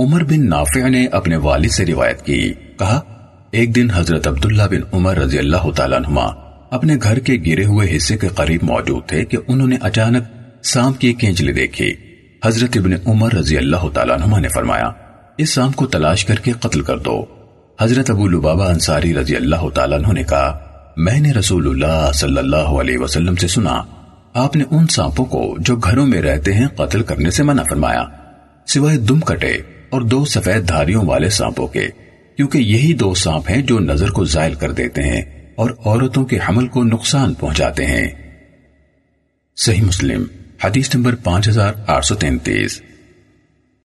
عمر بن نافع نے اپنے والد سے روایت کی۔ کہا، ایک دن حضرت عبداللہ بن عمر رضی اللہ تعالیٰ عنہ اپنے گھر کے گرے ہوئے حصے کے قریب موجود تھے کہ انہوں نے اچانک سام کی کینچلی دیکھی۔ حضرت ابن عمر رضی اللہ تعالیٰ عنہ نے فرمایا، اس سام کو تلاش کر کے قتل کر دو۔ حضرت ابو لبابہ انصاری رضی اللہ تعالیٰ عنہ نے کہا، میں نے رسول اللہ صلی اللہ علیہ وسلم سے سنا، آپ نے ان سانپوں کو جو گھروں میں رہتے ہیں قتل کرنے سے منع فرمایا، سوائے دم کٹے۔ اور دو سفید دھاریوں والے سانپوں کے، کیونکہ یہی دو سانپ ہیں جو نظر کو زائل کر دیتے ہیں اور عورتوں کے حمل کو نقصان پہنچاتے ہیں۔ صحیح مسلم، حدیث نمبر پانچ ہزار آٹھ سو تینتیس۔